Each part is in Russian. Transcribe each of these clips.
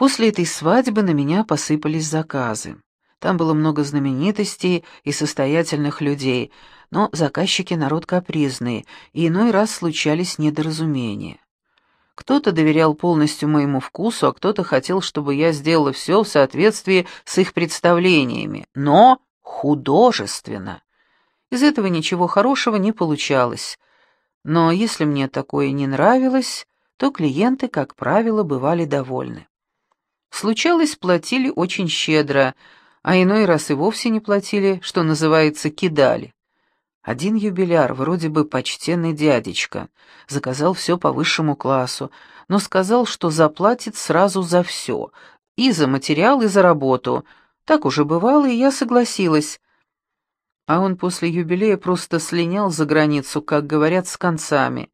После этой свадьбы на меня посыпались заказы. Там было много знаменитостей и состоятельных людей, но заказчики народ капризный, и иной раз случались недоразумения. Кто-то доверял полностью моему вкусу, а кто-то хотел, чтобы я сделала все в соответствии с их представлениями, но художественно. Из этого ничего хорошего не получалось. Но если мне такое не нравилось, то клиенты, как правило, бывали довольны. Случалось, платили очень щедро, а иной раз и вовсе не платили, что называется, кидали. Один юбиляр, вроде бы почтенный дядечка, заказал все по высшему классу, но сказал, что заплатит сразу за все, и за материал, и за работу. Так уже бывало, и я согласилась. А он после юбилея просто слинял за границу, как говорят, с концами.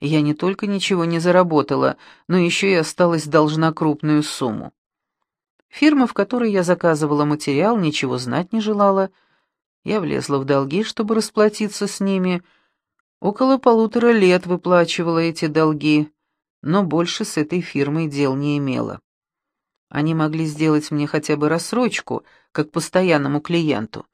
Я не только ничего не заработала, но еще и осталась должна крупную сумму. Фирма, в которой я заказывала материал, ничего знать не желала, — я влезла в долги, чтобы расплатиться с ними. Около полутора лет выплачивала эти долги, но больше с этой фирмой дел не имела. Они могли сделать мне хотя бы рассрочку, как постоянному клиенту.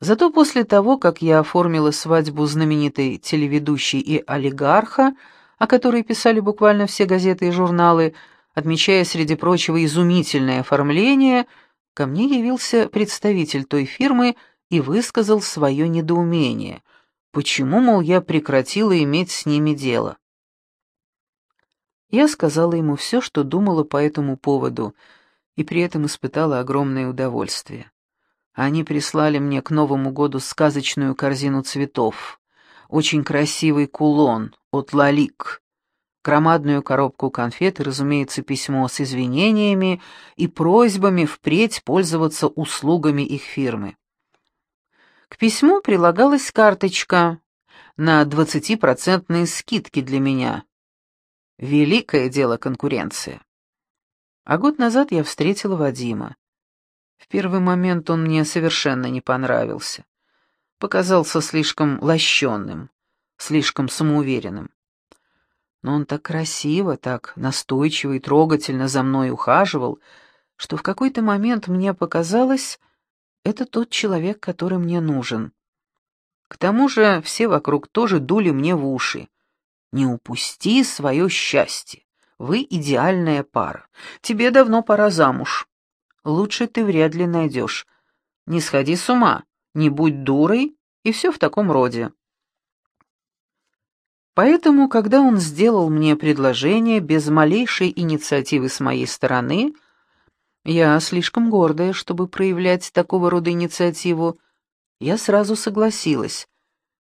Зато после того, как я оформила свадьбу знаменитой телеведущей и олигарха, о которой писали буквально все газеты и журналы, отмечая, среди прочего, изумительное оформление, ко мне явился представитель той фирмы, и высказал свое недоумение, почему, мол, я прекратила иметь с ними дело. Я сказала ему все, что думала по этому поводу, и при этом испытала огромное удовольствие. Они прислали мне к Новому году сказочную корзину цветов, очень красивый кулон от Лалик, громадную коробку конфет и, разумеется, письмо с извинениями и просьбами впредь пользоваться услугами их фирмы. К письму прилагалась карточка на двадцатипроцентные скидки для меня. Великое дело конкуренция. А год назад я встретила Вадима. В первый момент он мне совершенно не понравился. Показался слишком лощенным, слишком самоуверенным. Но он так красиво, так настойчиво и трогательно за мной ухаживал, что в какой-то момент мне показалось, это тот человек, который мне нужен. К тому же все вокруг тоже дули мне в уши. Не упусти свое счастье. Вы идеальная пара. Тебе давно пора замуж. Лучше ты вряд ли найдешь. Не сходи с ума, не будь дурой, и все в таком роде. Поэтому, когда он сделал мне предложение без малейшей инициативы с моей стороны, я слишком гордая, чтобы проявлять такого рода инициативу. Я сразу согласилась.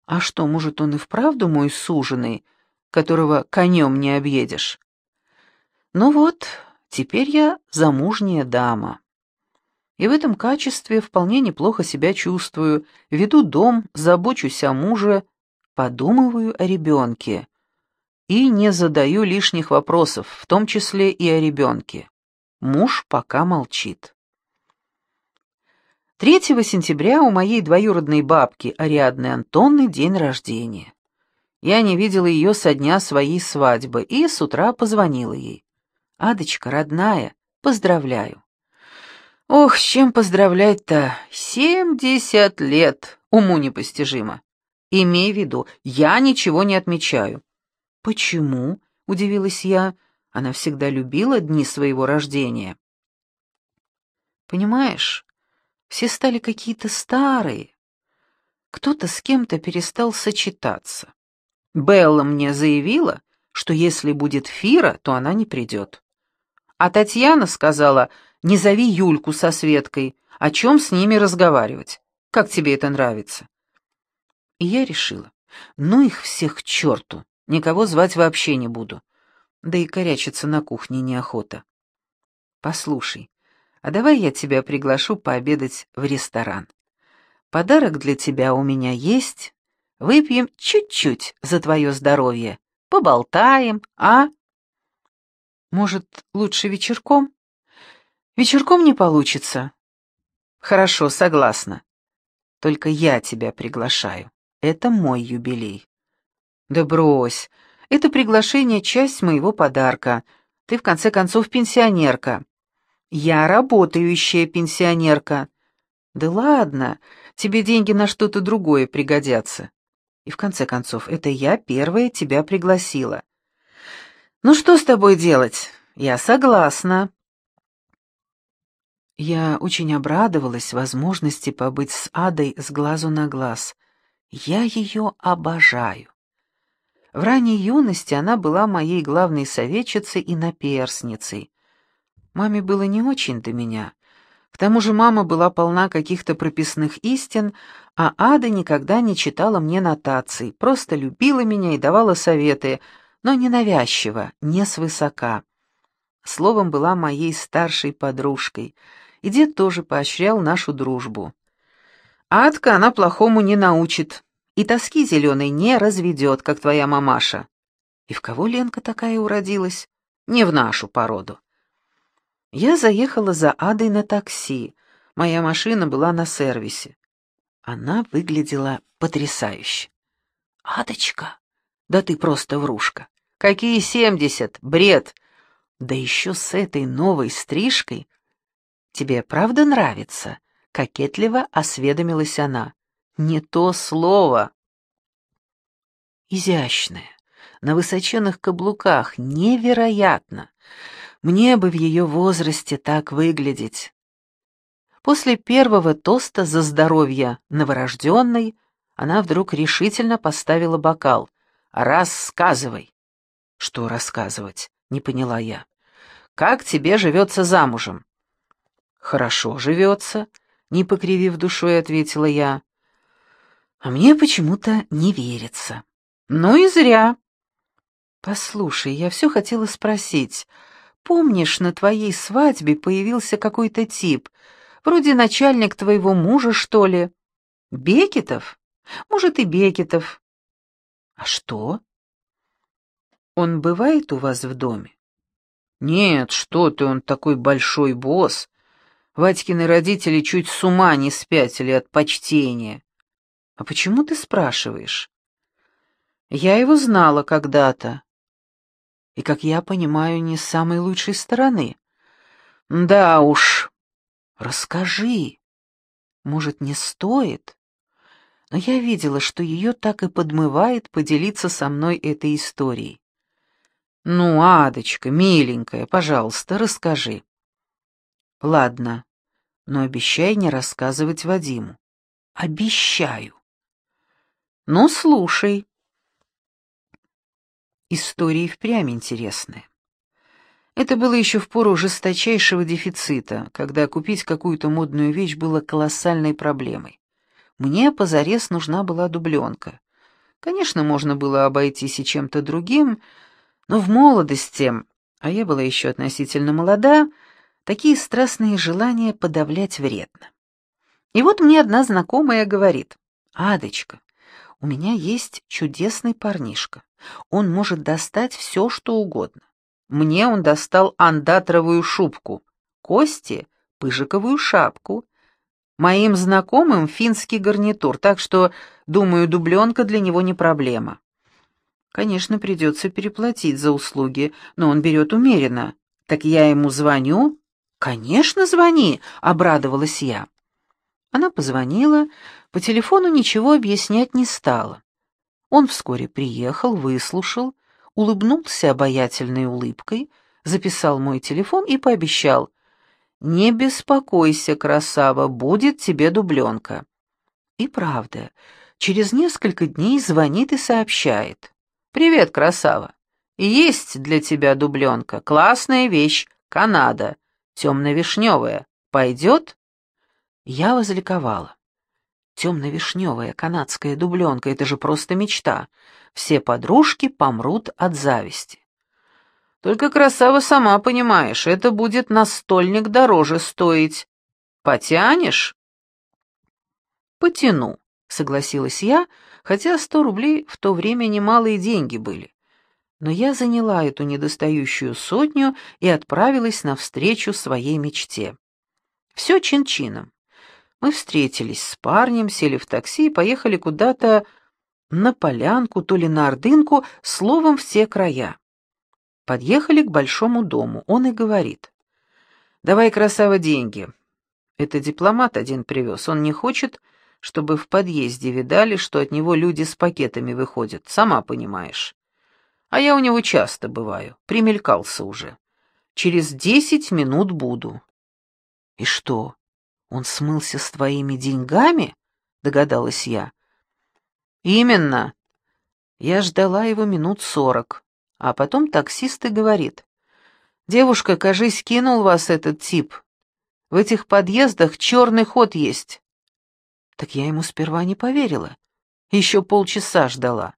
А что, может, он и вправду мой суженый, которого конем не объедешь? Ну вот, теперь я замужняя дама. И в этом качестве вполне неплохо себя чувствую, веду дом, забочусь о муже, подумываю о ребенке. И не задаю лишних вопросов, в том числе и о ребенке. Муж пока молчит. 3 сентября у моей двоюродной бабки Ариадны Антонны день рождения. Я не видела ее со дня своей свадьбы и с утра позвонила ей. «Адочка, родная, поздравляю». Ох, с чем поздравлять-то? Семьдесят лет, уму непостижимо. Имей в виду, я ничего не отмечаю. Почему? Удивилась я. Она всегда любила дни своего рождения. Понимаешь, все стали какие-то старые. Кто-то с кем-то перестал сочетаться. Белла мне заявила, что если будет Фира, то она не придет. А Татьяна сказала, не зови Юльку со Светкой, о чем с ними разговаривать. Как тебе это нравится? И я решила, ну их всех к черту, никого звать вообще не буду да и корячиться на кухне неохота. Послушай, а давай я тебя приглашу пообедать в ресторан. Подарок для тебя у меня есть. Выпьем чуть-чуть за твое здоровье. Поболтаем, а? Может, лучше вечерком? Вечерком не получится. Хорошо, согласна. Только я тебя приглашаю. Это мой юбилей. Да брось, это приглашение — часть моего подарка. Ты, в конце концов, пенсионерка. Я работающая пенсионерка. Да ладно, тебе деньги на что-то другое пригодятся. И в конце концов, это я первая тебя пригласила. Ну что с тобой делать? Я согласна. Я очень обрадовалась возможности побыть с Адой с глазу на глаз. Я ее обожаю. В ранней юности она была моей главной советчицей и наперсницей. Маме было не очень до меня. К тому же мама была полна каких-то прописных истин, а Ада никогда не читала мне нотаций, просто любила меня и давала советы, но не навязчиво, не свысока. Словом, была моей старшей подружкой, и дед тоже поощрял нашу дружбу. Адка она плохому не научит, и тоски зеленой не разведет, как твоя мамаша. И в кого Ленка такая уродилась? Не в нашу породу. Я заехала за Адой на такси. Моя машина была на сервисе. Она выглядела потрясающе. «Адочка, да ты просто врушка! Какие семьдесят? Бред! Да еще с этой новой стрижкой! Тебе правда нравится?» — кокетливо осведомилась она. Не то слово. Изящная, на высоченных каблуках, невероятно. Мне бы в ее возрасте так выглядеть. После первого тоста за здоровье новорожденной она вдруг решительно поставила бокал. «Рассказывай». «Что рассказывать?» — не поняла я. «Как тебе живется замужем?» «Хорошо живется», — не покривив душой, ответила я. А мне почему-то не верится. Ну и зря. Послушай, я все хотела спросить. Помнишь, на твоей свадьбе появился какой-то тип, вроде начальник твоего мужа, что ли? Бекетов? Может, и Бекетов. А что? Он бывает у вас в доме? Нет, что ты, он такой большой босс. Вадькины родители чуть с ума не спятили от почтения. «А почему ты спрашиваешь?» «Я его знала когда-то. И, как я понимаю, не с самой лучшей стороны». «Да уж. Расскажи. Может, не стоит?» Но я видела, что ее так и подмывает поделиться со мной этой историей. «Ну, Адочка, миленькая, пожалуйста, расскажи». «Ладно, но обещай не рассказывать Вадиму». «Обещаю». Ну, слушай. История впрямь интересная. Это было еще в пору жесточайшего дефицита, когда купить какую-то модную вещь было колоссальной проблемой. Мне позарез нужна была дубленка. Конечно, можно было обойтись и чем-то другим, но в молодости, а я была еще относительно молода, такие страстные желания подавлять вредно. И вот мне одна знакомая говорит, «Адочка, у меня есть чудесный парнишка. Он может достать все, что угодно. Мне он достал андатровую шубку, Кости — пыжиковую шапку, моим знакомым финский гарнитур, так что, думаю, дубленка для него не проблема. Конечно, придется переплатить за услуги, но он берет умеренно. Так я ему звоню? Конечно, звони, обрадовалась я. Она позвонила, по телефону ничего объяснять не стала. Он вскоре приехал, выслушал, улыбнулся обаятельной улыбкой, записал мой телефон и пообещал «Не беспокойся, красава, будет тебе дубленка». И правда, через несколько дней звонит и сообщает «Привет, красава, есть для тебя дубленка, классная вещь, Канада, темно-вишневая, пойдет?» Я возликовала. Темно-вишневая канадская дубленка — это же просто мечта. Все подружки помрут от зависти. Только, красава, сама понимаешь, это будет настольник дороже стоить. Потянешь? Потяну, согласилась я, хотя сто рублей в то время немалые деньги были. Но я заняла эту недостающую сотню и отправилась навстречу своей мечте. Все чин-чином. Мы встретились с парнем, сели в такси и поехали куда-то на полянку, то ли на Ордынку, словом, все края. Подъехали к большому дому. Он и говорит. «Давай, красава, деньги. Это дипломат один привез. Он не хочет, чтобы в подъезде видали, что от него люди с пакетами выходят. Сама понимаешь. А я у него часто бываю. Примелькался уже. Через десять минут буду». «И что, он смылся с твоими деньгами?» — догадалась я. «Именно. Я ждала его минут сорок, а потом таксист и говорит. «Девушка, кажись, кинул вас этот тип. В этих подъездах черный ход есть». Так я ему сперва не поверила. Еще полчаса ждала.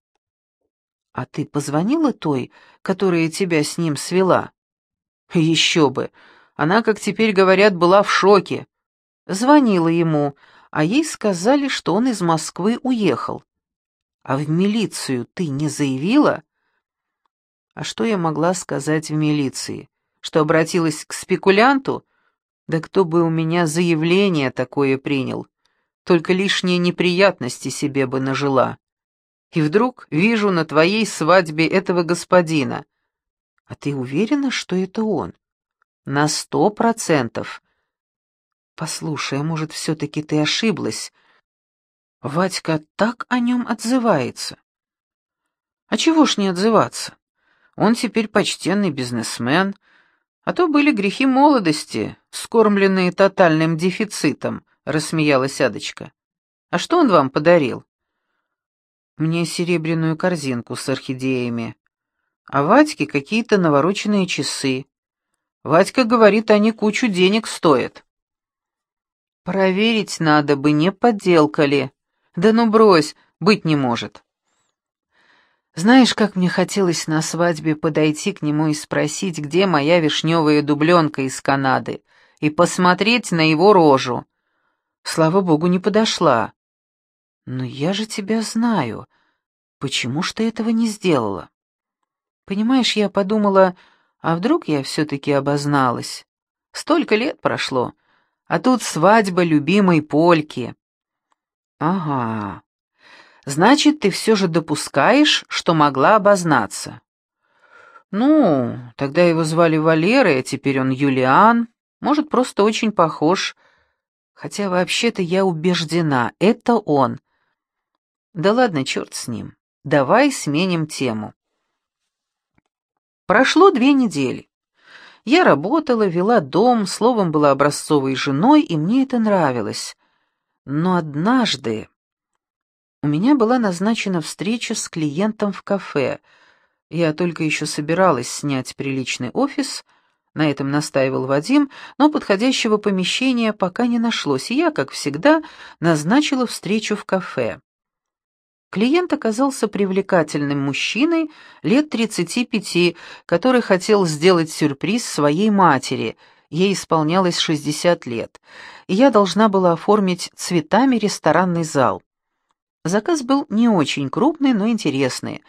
«А ты позвонила той, которая тебя с ним свела?» «Еще бы! Она, как теперь говорят, была в шоке. Звонила ему, а ей сказали, что он из Москвы уехал. А в милицию ты не заявила? А что я могла сказать в милиции? Что обратилась к спекулянту? Да кто бы у меня заявление такое принял? Только лишние неприятности себе бы нажила. И вдруг вижу на твоей свадьбе этого господина. А ты уверена, что это он? На сто процентов. «Послушай, а может, все-таки ты ошиблась? Вадька так о нем отзывается». «А чего ж не отзываться? Он теперь почтенный бизнесмен, а то были грехи молодости, скормленные тотальным дефицитом», — рассмеялась Адочка. «А что он вам подарил?» «Мне серебряную корзинку с орхидеями, а Вадьке какие-то навороченные часы. Вадька говорит, они кучу денег стоят». Проверить надо бы, не подделка ли. Да ну брось, быть не может. Знаешь, как мне хотелось на свадьбе подойти к нему и спросить, где моя вишневая дубленка из Канады, и посмотреть на его рожу. Слава богу, не подошла. Но я же тебя знаю. Почему ж ты этого не сделала? Понимаешь, я подумала, а вдруг я все-таки обозналась? Столько лет прошло, а тут свадьба любимой Польки. Ага. Значит, ты все же допускаешь, что могла обознаться. Ну, тогда его звали Валерой, а теперь он Юлиан. Может, просто очень похож. Хотя вообще-то я убеждена, это он. Да ладно, черт с ним. Давай сменим тему. Прошло две недели. Я работала, вела дом, словом, была образцовой женой, и мне это нравилось. Но однажды у меня была назначена встреча с клиентом в кафе. Я только еще собиралась снять приличный офис, на этом настаивал Вадим, но подходящего помещения пока не нашлось, и я, как всегда, назначила встречу в кафе. Клиент оказался привлекательным мужчиной лет 35, который хотел сделать сюрприз своей матери. Ей исполнялось 60 лет, и я должна была оформить цветами ресторанный зал. Заказ был не очень крупный, но интересный.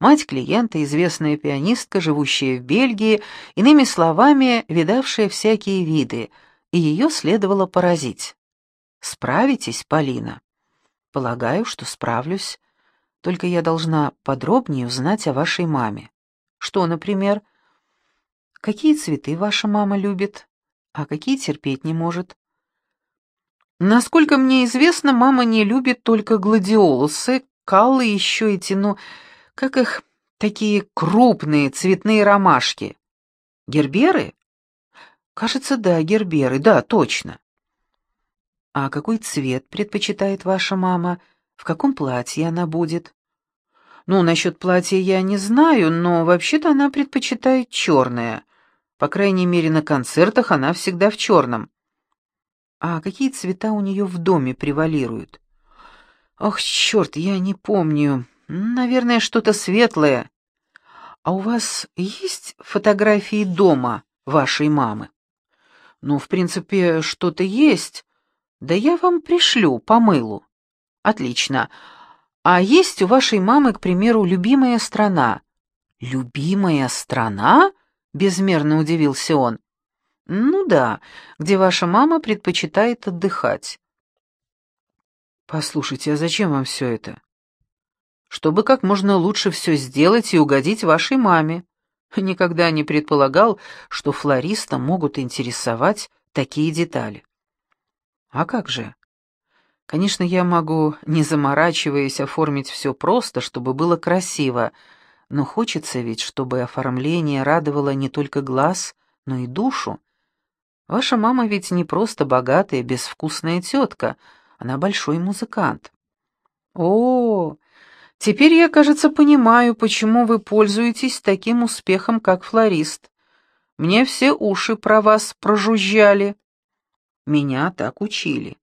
Мать клиента, известная пианистка, живущая в Бельгии, иными словами, видавшая всякие виды, и ее следовало поразить. «Справитесь, Полина?» «Полагаю, что справлюсь». Только я должна подробнее узнать о вашей маме. Что, например? Какие цветы ваша мама любит, а какие терпеть не может? Насколько мне известно, мама не любит только гладиолусы, каллы еще эти, ну, как их, такие крупные цветные ромашки. Герберы? Кажется, да, герберы, да, точно. А какой цвет предпочитает ваша мама? В каком платье она будет? Ну, насчет платья я не знаю, но вообще-то она предпочитает черное. По крайней мере, на концертах она всегда в черном. А какие цвета у нее в доме превалируют? Ох, черт, я не помню. Наверное, что-то светлое. А у вас есть фотографии дома вашей мамы? Ну, в принципе, что-то есть. Да я вам пришлю по мылу. Отлично. А есть у вашей мамы, к примеру, любимая страна? Любимая страна? Безмерно удивился он. Ну да, где ваша мама предпочитает отдыхать. Послушайте, а зачем вам все это? Чтобы как можно лучше все сделать и угодить вашей маме. Никогда не предполагал, что флориста могут интересовать такие детали. А как же? Конечно, я могу, не заморачиваясь, оформить все просто, чтобы было красиво, но хочется ведь, чтобы оформление радовало не только глаз, но и душу. Ваша мама ведь не просто богатая, безвкусная тетка, она большой музыкант. О, теперь я, кажется, понимаю, почему вы пользуетесь таким успехом, как флорист. Мне все уши про вас прожужжали. Меня так учили.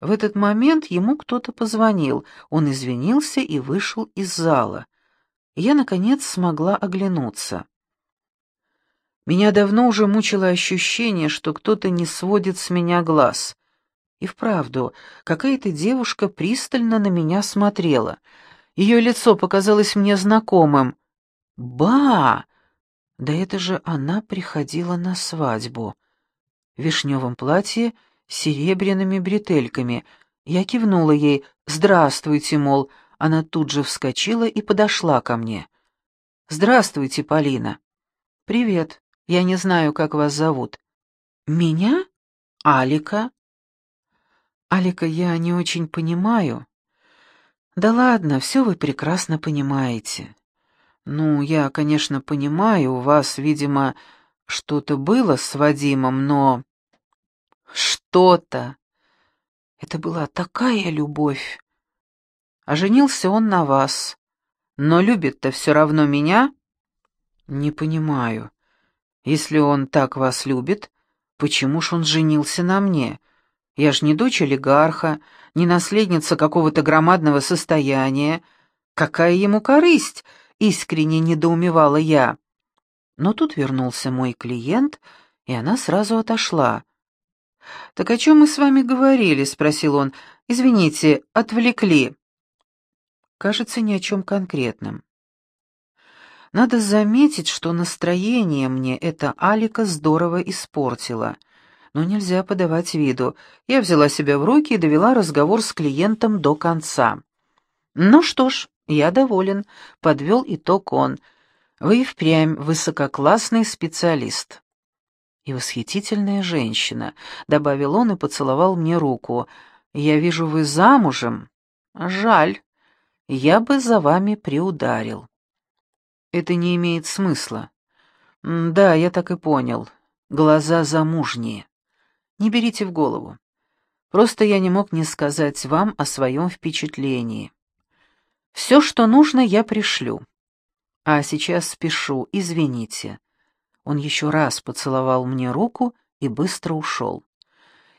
В этот момент ему кто-то позвонил, он извинился и вышел из зала. Я, наконец, смогла оглянуться. Меня давно уже мучило ощущение, что кто-то не сводит с меня глаз. И вправду, какая-то девушка пристально на меня смотрела. Ее лицо показалось мне знакомым. «Ба! Да это же она приходила на свадьбу!» В вишневом платье с серебряными бретельками. Я кивнула ей «Здравствуйте», мол, она тут же вскочила и подошла ко мне. «Здравствуйте, Полина». «Привет. Я не знаю, как вас зовут». «Меня? Алика?» «Алика, я не очень понимаю». «Да ладно, все вы прекрасно понимаете». «Ну, я, конечно, понимаю, у вас, видимо, что-то было с Вадимом, но...» «Что-то...» Это была такая любовь. А женился он на вас. Но любит-то все равно меня? Не понимаю. Если он так вас любит, почему ж он женился на мне? Я ж не дочь олигарха, не наследница какого-то громадного состояния. Какая ему корысть? Искренне недоумевала я. Но тут вернулся мой клиент, и она сразу отошла. «Так о чем мы с вами говорили?» — спросил он. «Извините, отвлекли». «Кажется, ни о чем конкретном. Надо заметить, что настроение мне эта Алика здорово испортила. Но нельзя подавать виду. Я взяла себя в руки и довела разговор с клиентом до конца. «Ну что ж, я доволен», — подвел итог он. «Вы впрямь высококлассный специалист». «И восхитительная женщина», — добавил он и поцеловал мне руку. «Я вижу, вы замужем. Жаль. Я бы за вами приударил». Это не имеет смысла. Да, я так и понял. Глаза замужние. Не берите в голову. Просто я не мог не сказать вам о своем впечатлении. Все, что нужно, я пришлю. А сейчас спешу, извините. Он еще раз поцеловал мне руку и быстро ушел.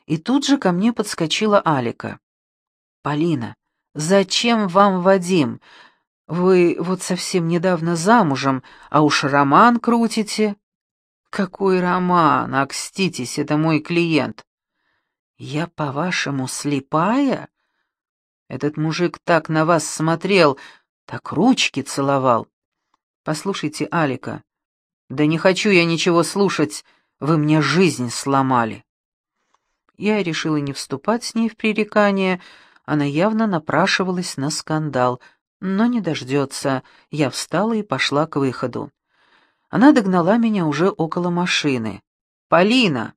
И тут же ко мне подскочила Алика. «Полина, зачем вам Вадим? Вы вот совсем недавно замужем, а уж роман крутите. Какой роман? Акститесь, это мой клиент. Я, по-вашему, слепая? Этот мужик так на вас смотрел, так ручки целовал. Послушайте, Алика, да не хочу я ничего слушать, вы мне жизнь сломали. Я решила не вступать с ней в пререкание, она явно напрашивалась на скандал — но не дождется. Я встала и пошла к выходу. Она догнала меня уже около машины. «Полина!»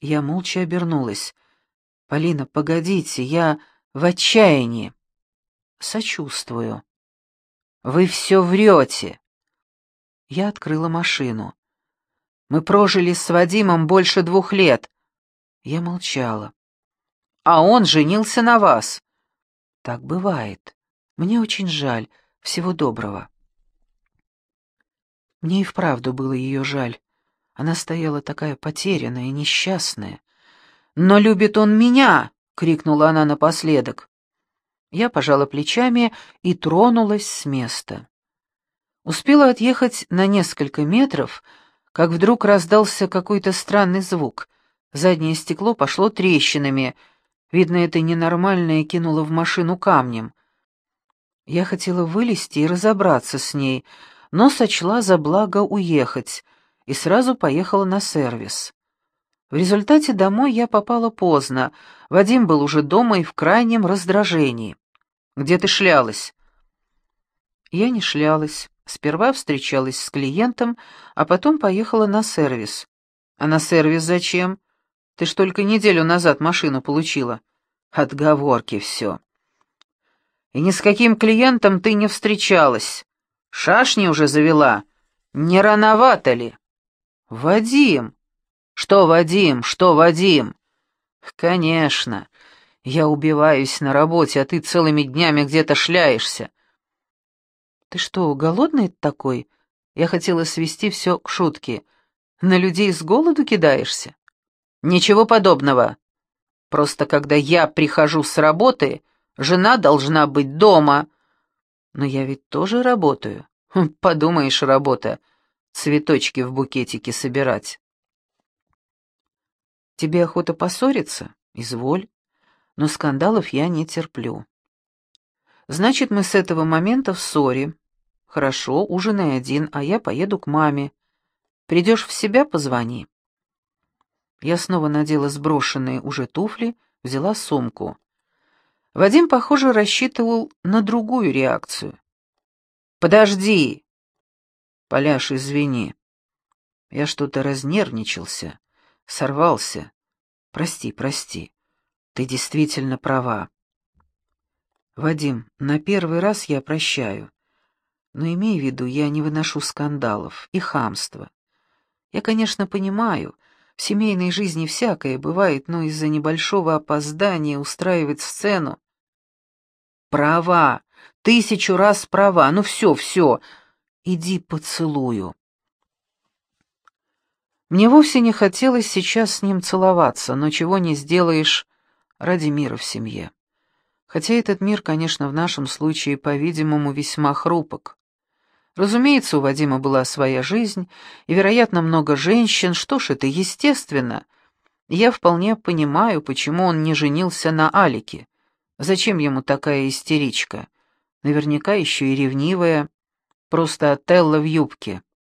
Я молча обернулась. «Полина, погодите, я в отчаянии». «Сочувствую». «Вы все врете». Я открыла машину. «Мы прожили с Вадимом больше двух лет». Я молчала. «А он женился на вас». «Так бывает». Мне очень жаль. Всего доброго. Мне и вправду было ее жаль. Она стояла такая потерянная несчастная. «Но любит он меня!» — крикнула она напоследок. Я пожала плечами и тронулась с места. Успела отъехать на несколько метров, как вдруг раздался какой-то странный звук. Заднее стекло пошло трещинами. Видно, это ненормальное кинуло в машину камнем. Я хотела вылезти и разобраться с ней, но сочла за благо уехать и сразу поехала на сервис. В результате домой я попала поздно. Вадим был уже дома и в крайнем раздражении. «Где ты шлялась?» Я не шлялась, Сперва встречалась с клиентом, а потом поехала на сервис. А на сервис зачем? Ты ж только неделю назад машину получила. Отговорки все. И ни с каким клиентом ты не встречалась. Шашни уже завела. Не рановато ли? Вадим. Что, Вадим, что, Вадим? Конечно. Я убиваюсь на работе, а ты целыми днями где-то шляешься. Ты что, голодный такой? Я хотела свести все к шутке. На людей с голоду кидаешься? Ничего подобного. Просто когда я прихожу с работы, жена должна быть дома. Но я ведь тоже работаю. Хм, подумаешь, работа. Цветочки в букетике собирать. Тебе охота поссориться? Изволь. Но скандалов я не терплю. Значит, мы с этого момента в ссоре. Хорошо, ужинай один, а я поеду к маме. Придешь в себя, позвони. Я снова надела сброшенные уже туфли, взяла сумку. Вадим, похоже, рассчитывал на другую реакцию. «Подожди!» «Поляш, извини. Я что-то разнервничался, сорвался. Прости, прости. Ты действительно права. Вадим, на первый раз я прощаю. Но имей в виду, я не выношу скандалов и хамства. Я, конечно, понимаю, в семейной жизни всякое бывает, но из-за небольшого опоздания устраивать сцену... Права, тысячу раз права, ну все, все, иди поцелую. Мне вовсе не хотелось сейчас с ним целоваться, но чего не сделаешь ради мира в семье. Хотя этот мир, конечно, в нашем случае, по-видимому, весьма хрупок. Разумеется, у Вадима была своя жизнь, и, вероятно, много женщин, что ж, это естественно. Я вполне понимаю, почему он не женился на Алике. Зачем ему такая истеричка? Наверняка еще и ревнивая, просто Отелло в юбке.